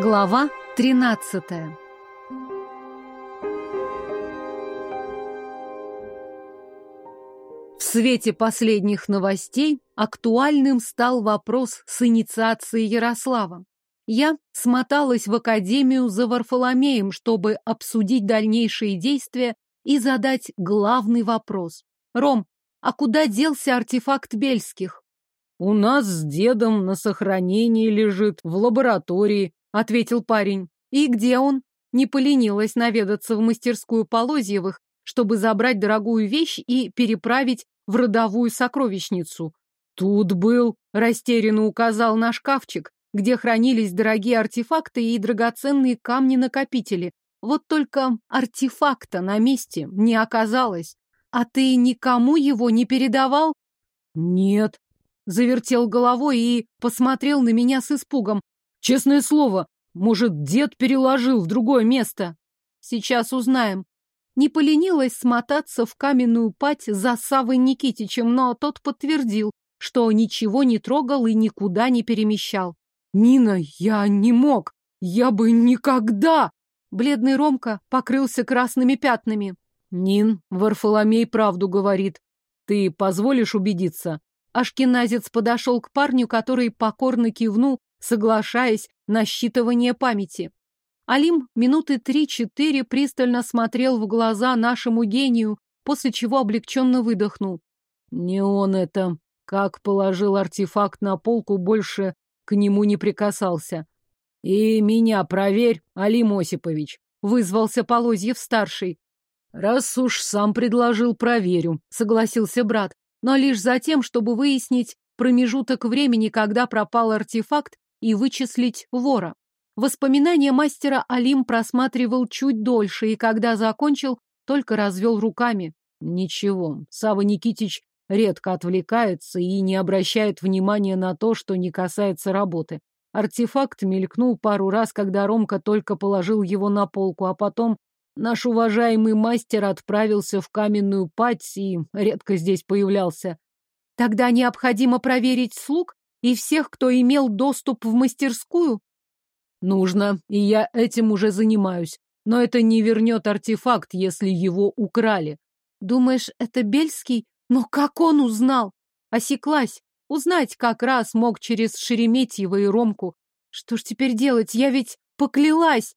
Глава 13 В свете последних новостей актуальным стал вопрос с инициацией Ярослава. Я смоталась в академию за Варфоломеем, чтобы обсудить дальнейшие действия и задать главный вопрос. Ром, а куда делся артефакт Бельских? У нас с дедом на сохранении лежит в лаборатории, ответил парень. И где он? Не поленилась наведаться в мастерскую Полозьевых, чтобы забрать дорогую вещь и переправить в родовую сокровищницу. Тут был, растерянно указал на шкафчик, где хранились дорогие артефакты и драгоценные камни-накопители. Вот только артефакта на месте не оказалось. А ты никому его не передавал? Нет. Завертел головой и посмотрел на меня с испугом. Честное слово, может, дед переложил в другое место? Сейчас узнаем. Не поленилась смотаться в каменную пать за Савой Никитичем, но тот подтвердил, что ничего не трогал и никуда не перемещал. «Нина, я не мог! Я бы никогда!» Бледный Ромка покрылся красными пятнами. «Нин, Варфоломей правду говорит. Ты позволишь убедиться?» Ашкеназец подошел к парню, который покорно кивнул, соглашаясь на считывание памяти. Алим минуты три-четыре пристально смотрел в глаза нашему гению, после чего облегченно выдохнул. Не он это. Как положил артефакт на полку, больше к нему не прикасался. И меня проверь, Алим Осипович, вызвался Полозьев-старший. Раз уж сам предложил, проверю, согласился брат, но лишь за тем, чтобы выяснить промежуток времени, когда пропал артефакт, и вычислить вора. Воспоминания мастера Алим просматривал чуть дольше, и когда закончил, только развел руками. Ничего, Сава Никитич редко отвлекается и не обращает внимания на то, что не касается работы. Артефакт мелькнул пару раз, когда Ромка только положил его на полку, а потом наш уважаемый мастер отправился в каменную пать и редко здесь появлялся. Тогда необходимо проверить слуг и всех, кто имел доступ в мастерскую? Нужно, и я этим уже занимаюсь. Но это не вернет артефакт, если его украли. Думаешь, это Бельский? Но как он узнал? Осеклась. Узнать как раз мог через Шереметьева и Ромку. Что ж теперь делать? Я ведь поклялась.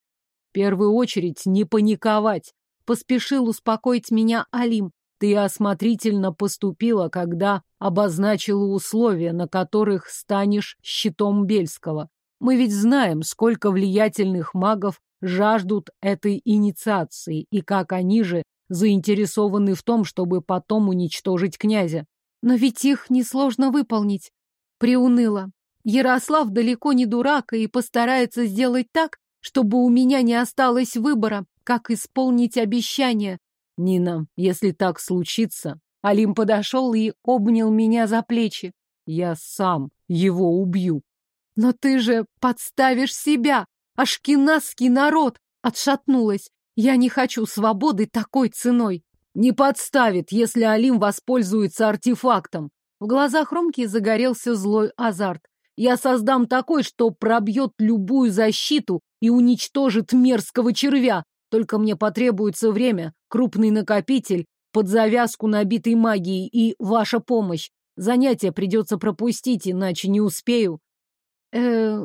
В первую очередь не паниковать. Поспешил успокоить меня Алим. Ты осмотрительно поступила, когда обозначила условия, на которых станешь щитом Бельского. Мы ведь знаем, сколько влиятельных магов жаждут этой инициации, и как они же заинтересованы в том, чтобы потом уничтожить князя. Но ведь их несложно выполнить. Приуныла. Ярослав далеко не дурак и постарается сделать так, чтобы у меня не осталось выбора, как исполнить обещание. Нина, если так случится... Алим подошел и обнял меня за плечи. Я сам его убью. Но ты же подставишь себя! Ашкеназский народ! Отшатнулась. Я не хочу свободы такой ценой. Не подставит, если Алим воспользуется артефактом. В глазах Ромки загорелся злой азарт. Я создам такой, что пробьет любую защиту и уничтожит мерзкого червя. Только мне потребуется время, крупный накопитель, под завязку набитой магией и ваша помощь. Занятия придется пропустить, иначе не успею. Э,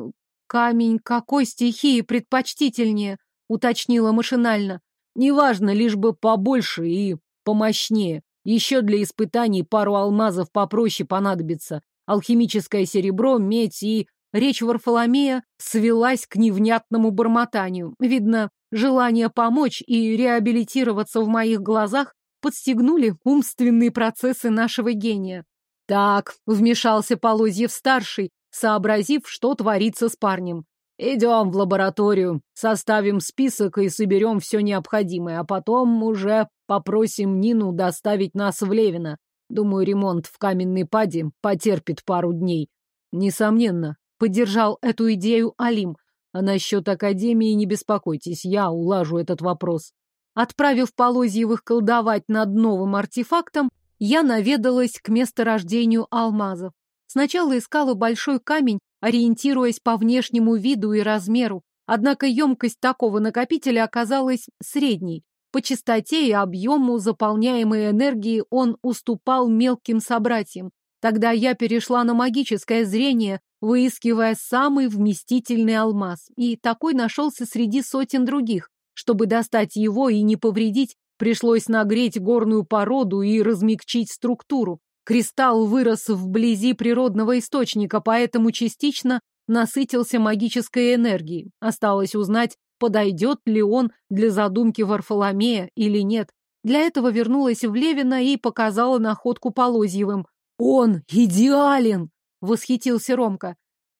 камень какой стихии предпочтительнее? Уточнила машинально. Неважно, лишь бы побольше и помощнее. Еще для испытаний пару алмазов попроще понадобится. Алхимическое серебро, медь и... Речь Варфоломея свелась к невнятному бормотанию. Видно, желание помочь и реабилитироваться в моих глазах подстегнули умственные процессы нашего гения. Так, вмешался Полозьев-старший, сообразив, что творится с парнем. Идем в лабораторию, составим список и соберем все необходимое, а потом уже попросим Нину доставить нас в Левино. Думаю, ремонт в каменной паде потерпит пару дней. Несомненно, поддержал эту идею Алим. А насчет Академии не беспокойтесь, я улажу этот вопрос. Отправив Полозьевых колдовать над новым артефактом, я наведалась к месторождению алмазов. Сначала искала большой камень, ориентируясь по внешнему виду и размеру, Однако емкость такого накопителя оказалась средней. По частоте и объему заполняемой энергии он уступал мелким собратьям. Тогда я перешла на магическое зрение, выискивая самый вместительный алмаз. И такой нашелся среди сотен других. Чтобы достать его и не повредить, пришлось нагреть горную породу и размягчить структуру. Кристалл вырос вблизи природного источника, поэтому частично насытился магической энергией. Осталось узнать, подойдет ли он для задумки Варфоломея или нет. Для этого вернулась в Левина и показала находку Полозьевым. «Он идеален!» — восхитился Ромка.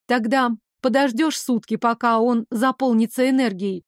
«Тогда подождешь сутки, пока он заполнится энергией».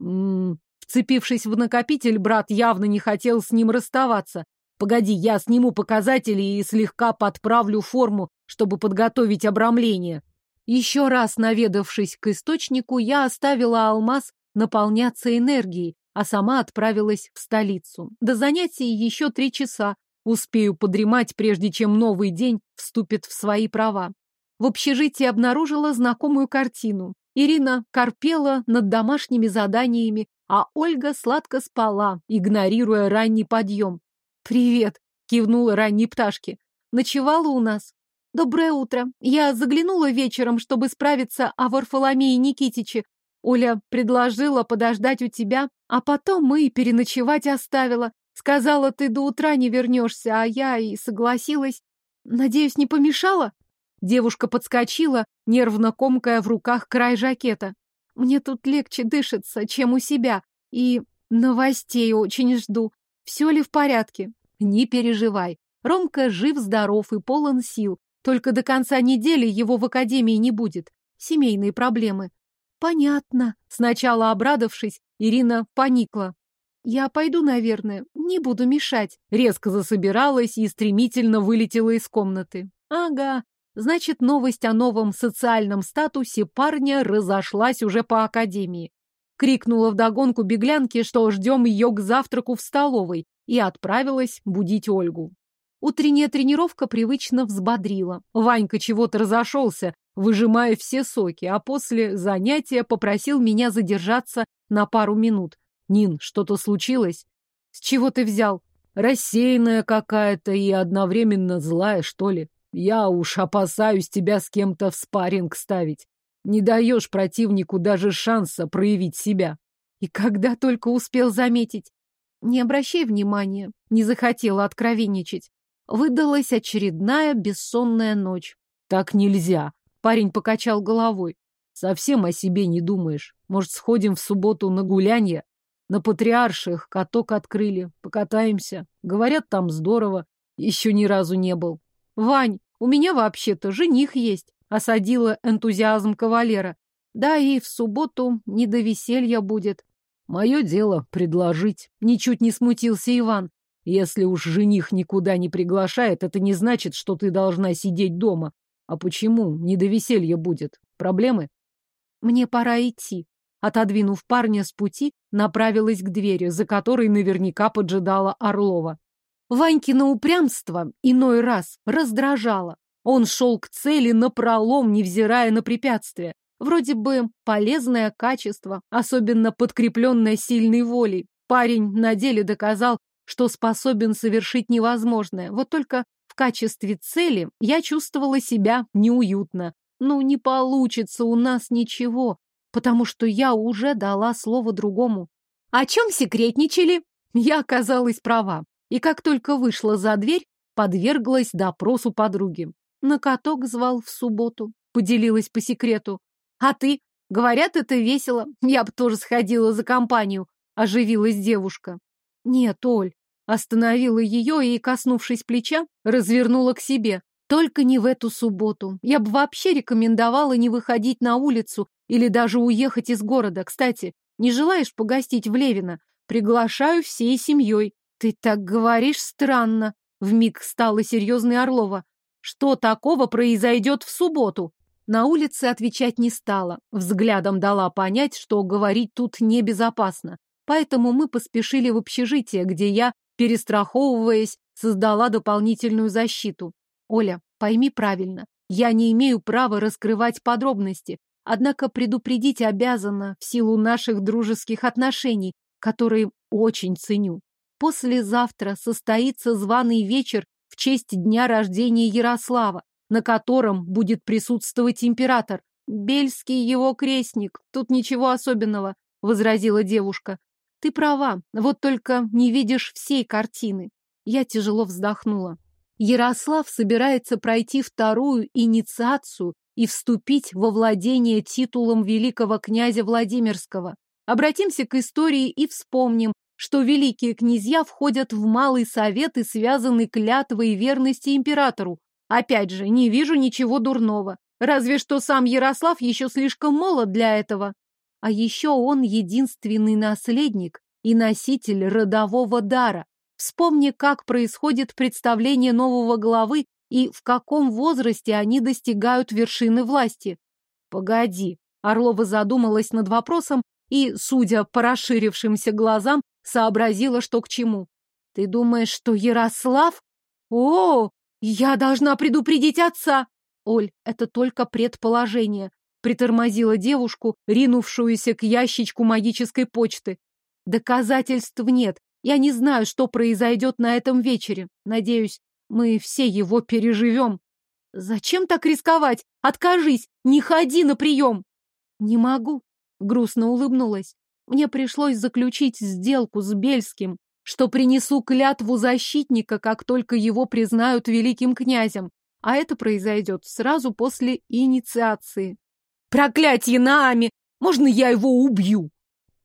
М -м -м. Вцепившись в накопитель, брат явно не хотел с ним расставаться. Погоди, я сниму показатели и слегка подправлю форму, чтобы подготовить обрамление. Еще раз наведавшись к источнику, я оставила алмаз наполняться энергией, а сама отправилась в столицу. До занятий еще три часа. Успею подремать, прежде чем новый день вступит в свои права. В общежитии обнаружила знакомую картину. Ирина корпела над домашними заданиями, а Ольга сладко спала, игнорируя ранний подъем. «Привет!» — кивнула ранней пташке. «Ночевала у нас?» «Доброе утро. Я заглянула вечером, чтобы справиться о Варфоломее Никитиче. Оля предложила подождать у тебя, а потом мы переночевать оставила. Сказала, ты до утра не вернешься, а я и согласилась. Надеюсь, не помешала?» Девушка подскочила, нервно комкая в руках край жакета. «Мне тут легче дышится, чем у себя, и новостей очень жду. Все ли в порядке? Не переживай. Ромка жив-здоров и полон сил. Только до конца недели его в академии не будет. Семейные проблемы. Понятно. Сначала обрадовавшись, Ирина поникла. Я пойду, наверное, не буду мешать. Резко засобиралась и стремительно вылетела из комнаты. Ага. Значит, новость о новом социальном статусе парня разошлась уже по академии крикнула вдогонку беглянке, что ждем ее к завтраку в столовой, и отправилась будить Ольгу. Утренняя тренировка привычно взбодрила. Ванька чего-то разошелся, выжимая все соки, а после занятия попросил меня задержаться на пару минут. «Нин, что-то случилось?» «С чего ты взял?» «Рассеянная какая-то и одновременно злая, что ли. Я уж опасаюсь тебя с кем-то в спарринг ставить. Не даешь противнику даже шанса проявить себя. И когда только успел заметить. Не обращай внимания, не захотела откровенничать. Выдалась очередная бессонная ночь. Так нельзя. Парень покачал головой. Совсем о себе не думаешь. Может, сходим в субботу на гулянье? На патриарших каток открыли. Покатаемся. Говорят, там здорово. Еще ни разу не был. Вань, у меня вообще-то жених есть осадила энтузиазм кавалера. Да и в субботу не до веселья будет. Мое дело предложить. Ничуть не смутился Иван. Если уж жених никуда не приглашает, это не значит, что ты должна сидеть дома. А почему не до веселья будет? Проблемы? Мне пора идти. Отодвинув парня с пути, направилась к двери, за которой наверняка поджидала Орлова. Ванькино упрямство иной раз раздражало. Он шел к цели напролом, невзирая на препятствия. Вроде бы полезное качество, особенно подкрепленное сильной волей. Парень на деле доказал, что способен совершить невозможное. Вот только в качестве цели я чувствовала себя неуютно. Ну, не получится у нас ничего, потому что я уже дала слово другому. О чем секретничали? Я оказалась права. И как только вышла за дверь, подверглась допросу подруги. На каток звал в субботу, поделилась по секрету. А ты? Говорят, это весело. Я бы тоже сходила за компанию, оживилась девушка. Нет, Оль, остановила ее и, коснувшись плеча, развернула к себе. Только не в эту субботу. Я бы вообще рекомендовала не выходить на улицу или даже уехать из города. Кстати, не желаешь погостить в Левино? Приглашаю всей семьей. Ты так говоришь странно. Вмиг стала серьезной Орлова. Что такого произойдет в субботу? На улице отвечать не стала. Взглядом дала понять, что говорить тут небезопасно. Поэтому мы поспешили в общежитие, где я, перестраховываясь, создала дополнительную защиту. Оля, пойми правильно, я не имею права раскрывать подробности. Однако предупредить обязана в силу наших дружеских отношений, которые очень ценю. Послезавтра состоится званый вечер в честь дня рождения Ярослава, на котором будет присутствовать император. Бельский его крестник, тут ничего особенного, возразила девушка. Ты права, вот только не видишь всей картины. Я тяжело вздохнула. Ярослав собирается пройти вторую инициацию и вступить во владение титулом великого князя Владимирского. Обратимся к истории и вспомним, что великие князья входят в малый совет и связаны клятвой верности императору. Опять же, не вижу ничего дурного. Разве что сам Ярослав еще слишком молод для этого. А еще он единственный наследник и носитель родового дара. Вспомни, как происходит представление нового главы и в каком возрасте они достигают вершины власти. Погоди, Орлова задумалась над вопросом и, судя по расширившимся глазам, сообразила, что к чему. Ты думаешь, что Ярослав? О, я должна предупредить отца. Оль, это только предположение. Притормозила девушку, ринувшуюся к ящичку магической почты. Доказательств нет, я не знаю, что произойдет на этом вечере. Надеюсь, мы все его переживем. Зачем так рисковать? Откажись, не ходи на прием. Не могу. Грустно улыбнулась. Мне пришлось заключить сделку с Бельским, что принесу клятву защитника, как только его признают великим князем. А это произойдет сразу после инициации. Проклятье Наами! Можно я его убью?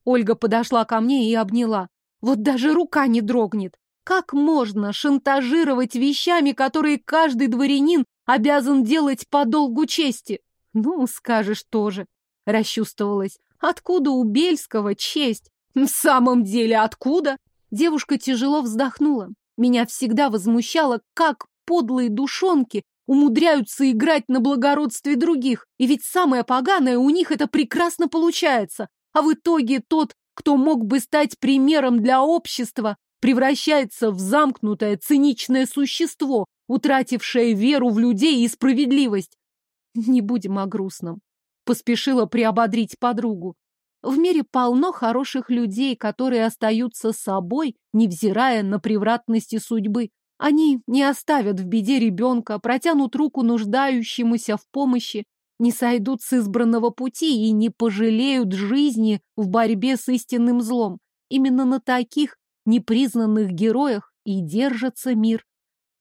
Ольга подошла ко мне и обняла. Вот даже рука не дрогнет. Как можно шантажировать вещами, которые каждый дворянин обязан делать по долгу чести? Ну, скажешь тоже. Расчувствовалась. Откуда у Бельского честь? В самом деле, откуда? Девушка тяжело вздохнула. Меня всегда возмущало, как подлые душонки умудряются играть на благородстве других. И ведь самое поганое у них это прекрасно получается. А в итоге тот, кто мог бы стать примером для общества, превращается в замкнутое циничное существо, утратившее веру в людей и справедливость. Не будем о грустном. Поспешила приободрить подругу. В мире полно хороших людей, которые остаются собой, невзирая на превратности судьбы. Они не оставят в беде ребенка, протянут руку нуждающемуся в помощи, не сойдут с избранного пути и не пожалеют жизни в борьбе с истинным злом. Именно на таких непризнанных героях и держится мир.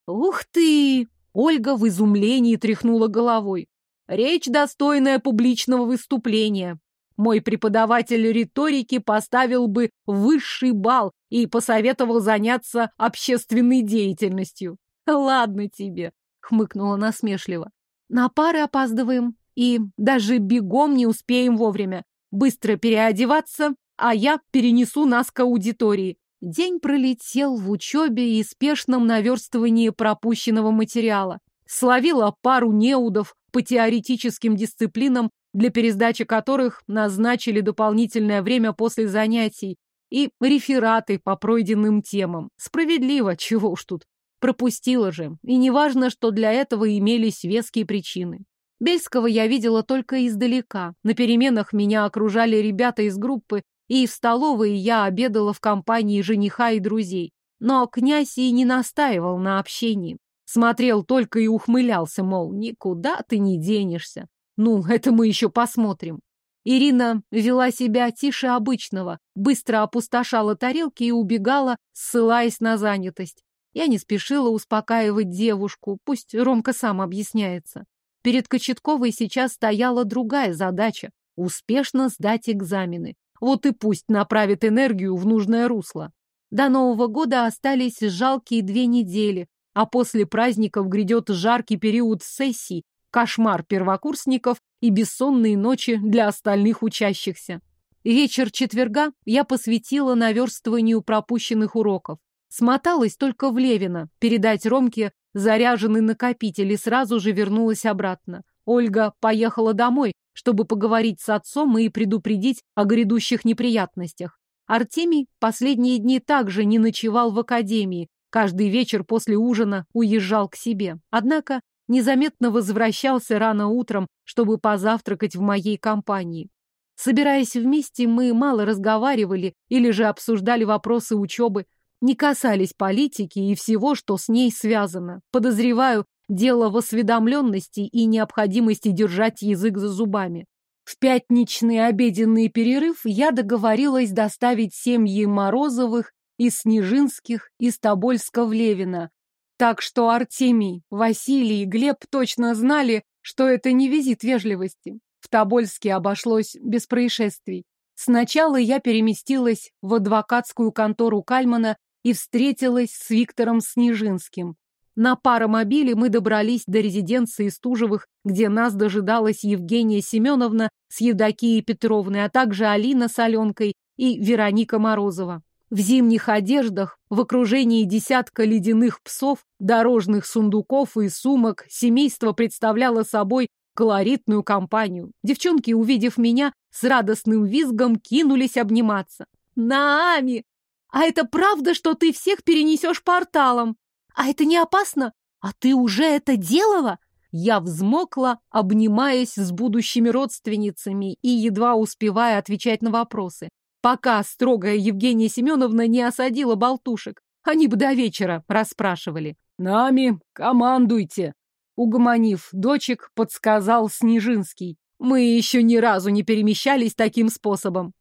Ух ты! Ольга в изумлении тряхнула головой. Речь достойная публичного выступления. Мой преподаватель риторики поставил бы высший балл и посоветовал заняться общественной деятельностью. Ладно тебе, хмыкнула насмешливо. На пары опаздываем. И даже бегом не успеем вовремя. Быстро переодеваться, а я перенесу нас к аудитории. День пролетел в учебе и спешном наверстывании пропущенного материала. Словила пару неудов по теоретическим дисциплинам, для пересдачи которых назначили дополнительное время после занятий, и рефераты по пройденным темам. Справедливо, чего уж тут. Пропустила же, и неважно, что для этого имелись веские причины. Бельского я видела только издалека. На переменах меня окружали ребята из группы, и в столовой я обедала в компании жениха и друзей. Но князь и не настаивал на общении. Смотрел только и ухмылялся, мол, никуда ты не денешься. Ну, это мы еще посмотрим. Ирина вела себя тише обычного, быстро опустошала тарелки и убегала, ссылаясь на занятость. Я не спешила успокаивать девушку, пусть Ромка сам объясняется. Перед Кочетковой сейчас стояла другая задача – успешно сдать экзамены. Вот и пусть направит энергию в нужное русло. До Нового года остались жалкие две недели, а после праздников грядет жаркий период сессий, кошмар первокурсников и бессонные ночи для остальных учащихся. Вечер четверга я посвятила наверстыванию пропущенных уроков. Смоталась только в Левина, передать Ромке заряженный накопитель и сразу же вернулась обратно. Ольга поехала домой, чтобы поговорить с отцом и предупредить о грядущих неприятностях. Артемий последние дни также не ночевал в академии, каждый вечер после ужина уезжал к себе. Однако незаметно возвращался рано утром, чтобы позавтракать в моей компании. Собираясь вместе, мы мало разговаривали или же обсуждали вопросы учебы, не касались политики и всего, что с ней связано. Подозреваю, дело в осведомленности и необходимости держать язык за зубами. В пятничный обеденный перерыв я договорилась доставить семьи Морозовых из Снежинских из Тобольска в Левино. Так что Артемий, Василий и Глеб точно знали, что это не визит вежливости. В Тобольске обошлось без происшествий. Сначала я переместилась в адвокатскую контору Кальмана и встретилась с Виктором Снежинским. На паромобиле мы добрались до резиденции Стужевых, где нас дожидалась Евгения Семеновна с Евдокией Петровной, а также Алина с Аленкой и Вероника Морозова. В зимних одеждах, в окружении десятка ледяных псов, дорожных сундуков и сумок, семейство представляло собой колоритную компанию. Девчонки, увидев меня, с радостным визгом кинулись обниматься. «Наами! А это правда, что ты всех перенесешь порталом? А это не опасно? А ты уже это делала?» Я взмокла, обнимаясь с будущими родственницами и едва успевая отвечать на вопросы, пока строгая Евгения Семеновна не осадила болтушек. Они бы до вечера расспрашивали. «Нами командуйте!» Угомонив дочек, подсказал Снежинский. «Мы еще ни разу не перемещались таким способом».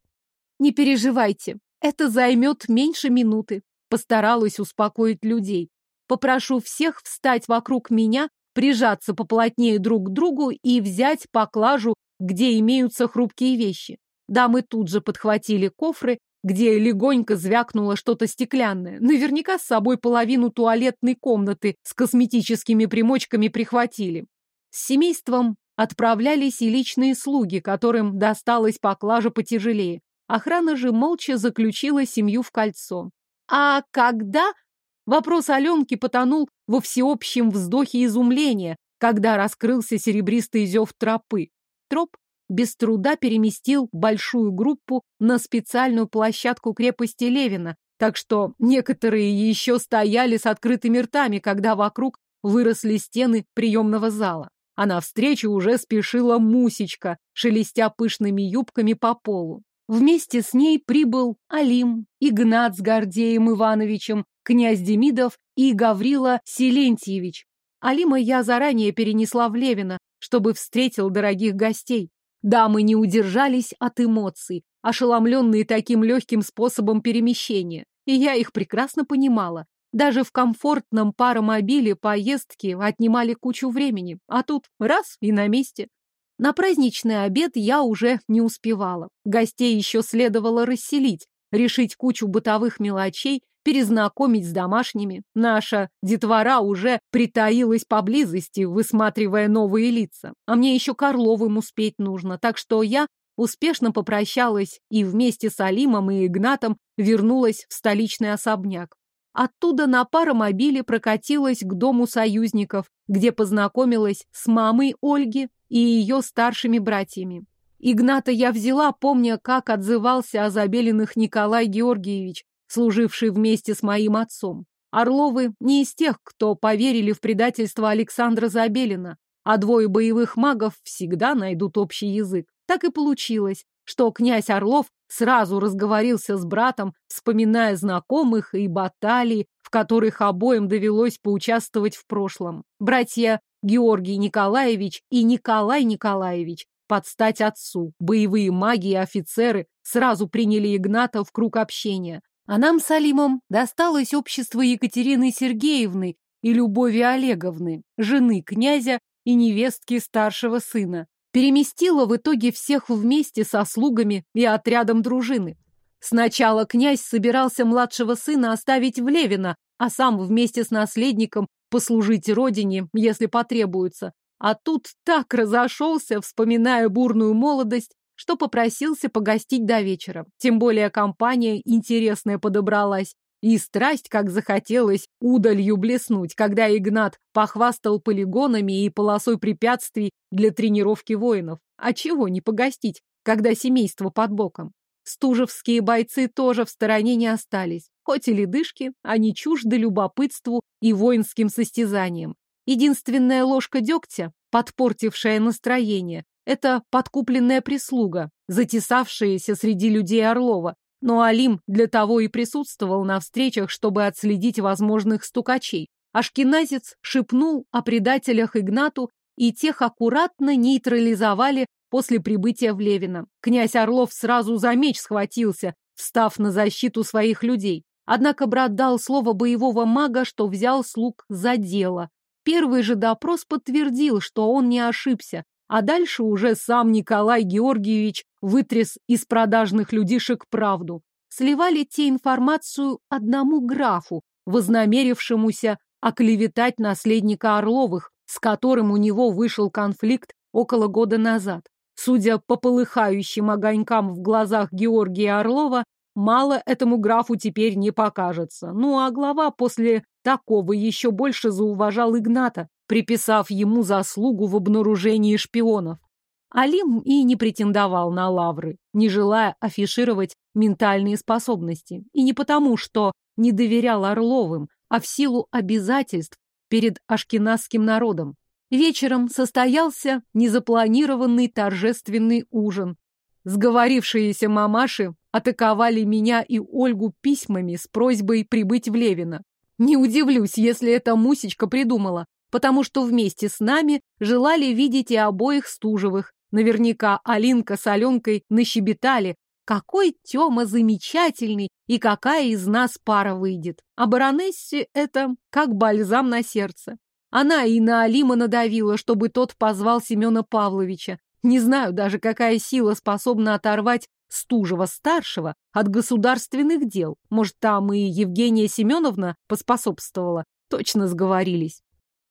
«Не переживайте, это займет меньше минуты. Постаралась успокоить людей. Попрошу всех встать вокруг меня, прижаться поплотнее друг к другу и взять поклажу, где имеются хрупкие вещи. Дамы тут же подхватили кофры, где легонько звякнуло что-то стеклянное. Наверняка с собой половину туалетной комнаты с косметическими примочками прихватили. С семейством отправлялись и личные слуги, которым досталась поклажа потяжелее. Охрана же молча заключила семью в кольцо. А когда... Вопрос Аленки потонул во всеобщем вздохе изумления, когда раскрылся серебристый зев тропы. Троп без труда переместил большую группу на специальную площадку крепости Левина, так что некоторые еще стояли с открытыми ртами, когда вокруг выросли стены приемного зала. А навстречу уже спешила Мусечка, шелестя пышными юбками по полу. Вместе с ней прибыл Алим, Игнат с Гордеем Ивановичем, князь Демидов и Гаврила Селентьевич. Алима я заранее перенесла в Левино, чтобы встретил дорогих гостей. Дамы не удержались от эмоций, ошеломленные таким легким способом перемещения. И я их прекрасно понимала. Даже в комфортном паромобиле поездки отнимали кучу времени, а тут раз и на месте. На праздничный обед я уже не успевала. Гостей еще следовало расселить, решить кучу бытовых мелочей, перезнакомить с домашними. Наша детвора уже притаилась поблизости, высматривая новые лица. А мне еще Карловым успеть нужно, так что я успешно попрощалась и вместе с Алимом и Игнатом вернулась в столичный особняк. Оттуда на паромобиле прокатилась к дому союзников, где познакомилась с мамой Ольги и ее старшими братьями. Игната я взяла, помня, как отзывался о Забелиных Николай Георгиевич, служивший вместе с моим отцом. Орловы не из тех, кто поверили в предательство Александра Забелина, а двое боевых магов всегда найдут общий язык. Так и получилось, что князь Орлов сразу разговорился с братом, вспоминая знакомых и баталии, в которых обоим довелось поучаствовать в прошлом. Братья Георгий Николаевич и Николай Николаевич под стать отцу. Боевые маги и офицеры сразу приняли Игната в круг общения. А нам с Алимом досталось общество Екатерины Сергеевны и Любови Олеговны, жены князя и невестки старшего сына. Переместила в итоге всех вместе со слугами и отрядом дружины. Сначала князь собирался младшего сына оставить в Левино, а сам вместе с наследником послужить родине, если потребуется. А тут так разошелся, вспоминая бурную молодость, что попросился погостить до вечера. Тем более компания интересная подобралась. И страсть, как захотелось, удалью блеснуть, когда Игнат похвастал полигонами и полосой препятствий для тренировки воинов. А чего не погостить, когда семейство под боком? Стужевские бойцы тоже в стороне не остались. Хоть и ледышки, они чужды любопытству и воинским состязаниям. Единственная ложка дегтя, подпортившая настроение, это подкупленная прислуга, затесавшаяся среди людей Орлова. Но Алим для того и присутствовал на встречах, чтобы отследить возможных стукачей. Ашкеназец шепнул о предателях Игнату, и тех аккуратно нейтрализовали после прибытия в Левино. Князь Орлов сразу за меч схватился, встав на защиту своих людей. Однако брат дал слово боевого мага, что взял слуг за дело. Первый же допрос подтвердил, что он не ошибся, а дальше уже сам Николай Георгиевич вытряс из продажных людишек правду. Сливали те информацию одному графу, вознамерившемуся оклеветать наследника Орловых, с которым у него вышел конфликт около года назад. Судя по полыхающим огонькам в глазах Георгия Орлова, мало этому графу теперь не покажется. Ну а глава после такого еще больше зауважал Игната, приписав ему заслугу в обнаружении шпионов. Алим и не претендовал на лавры, не желая афишировать ментальные способности. И не потому, что не доверял Орловым, а в силу обязательств перед ашкеназским народом. Вечером состоялся незапланированный торжественный ужин. Сговорившиеся мамаши атаковали меня и Ольгу письмами с просьбой прибыть в Левино. Не удивлюсь, если эта Мусечка придумала, потому что вместе с нами желали видеть и обоих Стужевых. Наверняка Алинка с Аленкой нащебетали, какой Тёма замечательный и какая из нас пара выйдет. А баронессе это как бальзам на сердце. Она и на Алима надавила, чтобы тот позвал Семена Павловича. Не знаю даже, какая сила способна оторвать Стужева-старшего от государственных дел. Может, там и Евгения Семеновна поспособствовала. Точно сговорились.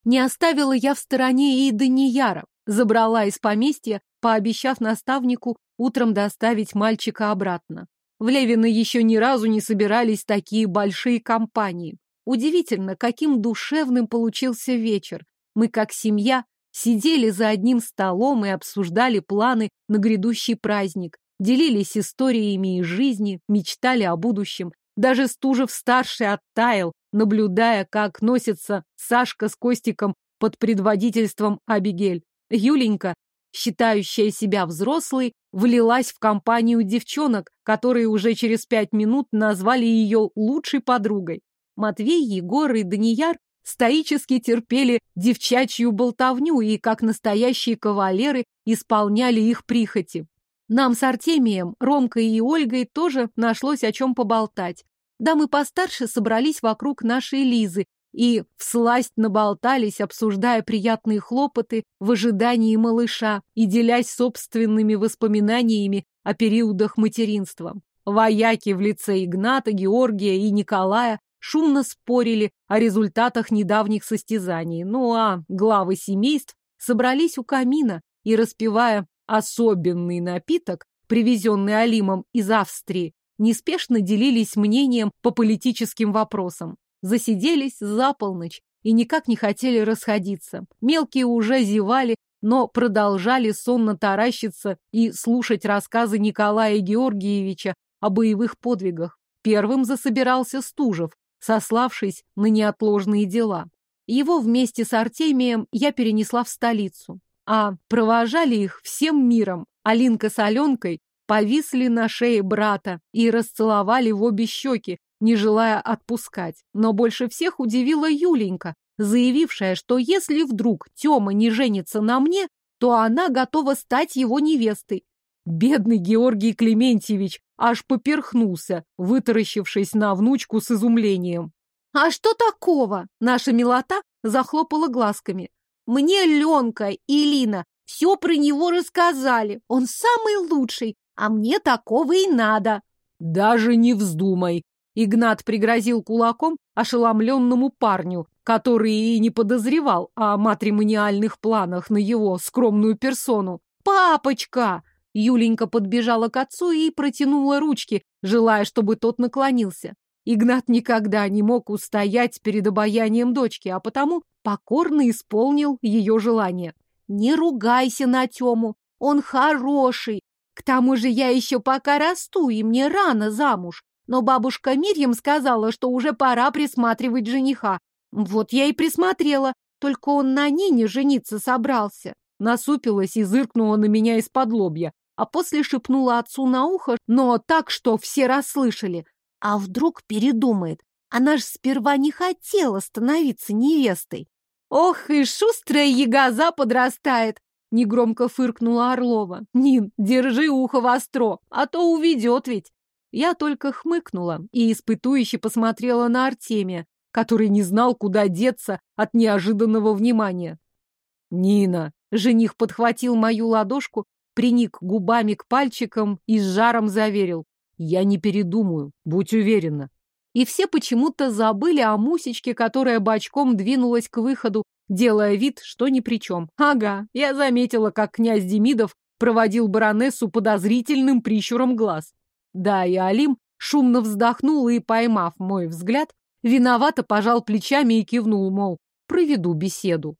Не оставила я в стороне и Данияра. Забрала из поместья, пообещав наставнику утром доставить мальчика обратно. В Левино еще ни разу не собирались такие большие компании. Удивительно, каким душевным получился вечер. Мы, как семья, сидели за одним столом и обсуждали планы на грядущий праздник, делились историями из жизни, мечтали о будущем. Даже Стужев-старший оттаял, наблюдая, как носится Сашка с Костиком под предводительством Абигель. Юленька, считающая себя взрослой, влилась в компанию девчонок, которые уже через пять минут назвали ее лучшей подругой. Матвей, Егор и Данияр стоически терпели девчачью болтовню и, как настоящие кавалеры, исполняли их прихоти. Нам с Артемием, Ромкой и Ольгой тоже нашлось о чем поболтать. Дамы постарше собрались вокруг нашей Лизы и всласть наболтались, обсуждая приятные хлопоты в ожидании малыша и делясь собственными воспоминаниями о периодах материнства. Вояки в лице Игната, Георгия и Николая шумно спорили о результатах недавних состязаний. Ну а главы семейств собрались у камина и, распивая особенный напиток, привезенный Алимом из Австрии, неспешно делились мнением по политическим вопросам. Засиделись за полночь и никак не хотели расходиться. Мелкие уже зевали, но продолжали сонно таращиться и слушать рассказы Николая Георгиевича о боевых подвигах. Первым засобирался Стужев, сославшись на неотложные дела. Его вместе с Артемием я перенесла в столицу, а провожали их всем миром. Алинка с Аленкой повисли на шее брата и расцеловали в обе щеки, не желая отпускать. Но больше всех удивила Юленька, заявившая, что если вдруг Тёма не женится на мне, то она готова стать его невестой. Бедный Георгий Клементьевич аж поперхнулся, вытаращившись на внучку с изумлением. «А что такого?» Наша милота захлопала глазками. «Мне Ленка и Лина все про него рассказали. Он самый лучший, а мне такого и надо». «Даже не вздумай!» Игнат пригрозил кулаком ошеломленному парню, который и не подозревал о матримониальных планах на его скромную персону. «Папочка!» Юленька подбежала к отцу и протянула ручки, желая, чтобы тот наклонился. Игнат никогда не мог устоять перед обаянием дочки, а потому покорно исполнил ее желание. «Не ругайся на Тему, он хороший. К тому же я еще пока расту, и мне рано замуж. Но бабушка Мирьям сказала, что уже пора присматривать жениха. Вот я и присмотрела. только он на Нине жениться собрался. Насупилась и зыркнула на меня из-под лобья, а после шепнула отцу на ухо, но так, что все расслышали. А вдруг передумает? Она ж сперва не хотела становиться невестой. Ох, и шустрая ягоза подрастает! Негромко фыркнула Орлова. Нин, держи ухо востро, а то уведет ведь. Я только хмыкнула и испытующе посмотрела на Артемия, который не знал, куда деться от неожиданного внимания. «Нина!» — жених подхватил мою ладошку, приник губами к пальчикам и с жаром заверил. «Я не передумаю, будь уверена». И все почему-то забыли о Мусечке, которая бочком двинулась к выходу, делая вид, что ни при чем. Ага, я заметила, как князь Демидов проводил баронессу подозрительным прищуром глаз. Да, и Алим шумно вздохнул и, поймав мой взгляд, виновато пожал плечами и кивнул, мол, проведу беседу.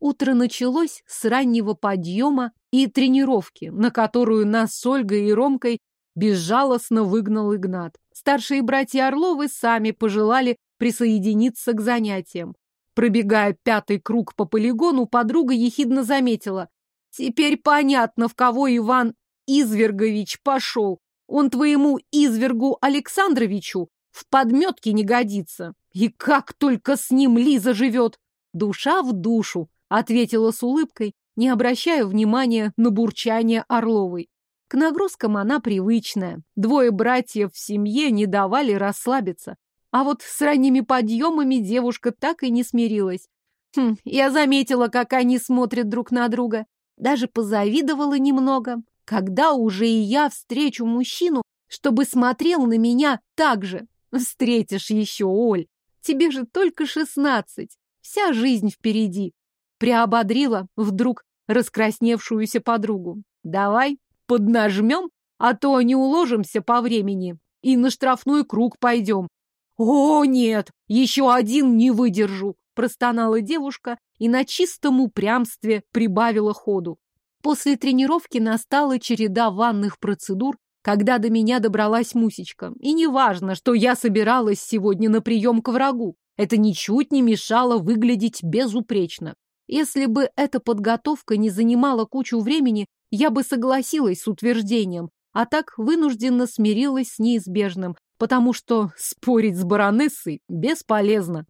Утро началось с раннего подъема и тренировки, на которую нас с Ольгой и Ромкой безжалостно выгнал Игнат. Старшие братья Орловы сами пожелали присоединиться к занятиям. Пробегая пятый круг по полигону, подруга ехидно заметила. «Теперь понятно, в кого Иван Извергович пошел. Он твоему извергу Александровичу в подметке не годится. И как только с ним Лиза живет? Душа в душу, ответила с улыбкой, не обращая внимания на бурчание Орловой. К нагрузкам она привычная. Двое братьев в семье не давали расслабиться. А вот с ранними подъемами девушка так и не смирилась. Хм, я заметила, как они смотрят друг на друга. Даже позавидовала немного. Когда уже и я встречу мужчину, чтобы смотрел на меня так же? Встретишь еще, Оль. Тебе же только шестнадцать. Вся жизнь впереди. Приободрила вдруг раскрасневшуюся подругу. Давай поднажмем, а то не уложимся по времени и на штрафной круг пойдем. О, нет, еще один не выдержу, простонала девушка и на чистом упрямстве прибавила ходу. После тренировки настала череда ванных процедур, когда до меня добралась Мусечка. И не важно, что я собиралась сегодня на прием к врагу. Это ничуть не мешало выглядеть безупречно. Если бы эта подготовка не занимала кучу времени, я бы согласилась с утверждением, а так вынужденно смирилась с неизбежным, потому что спорить с баронессой бесполезно.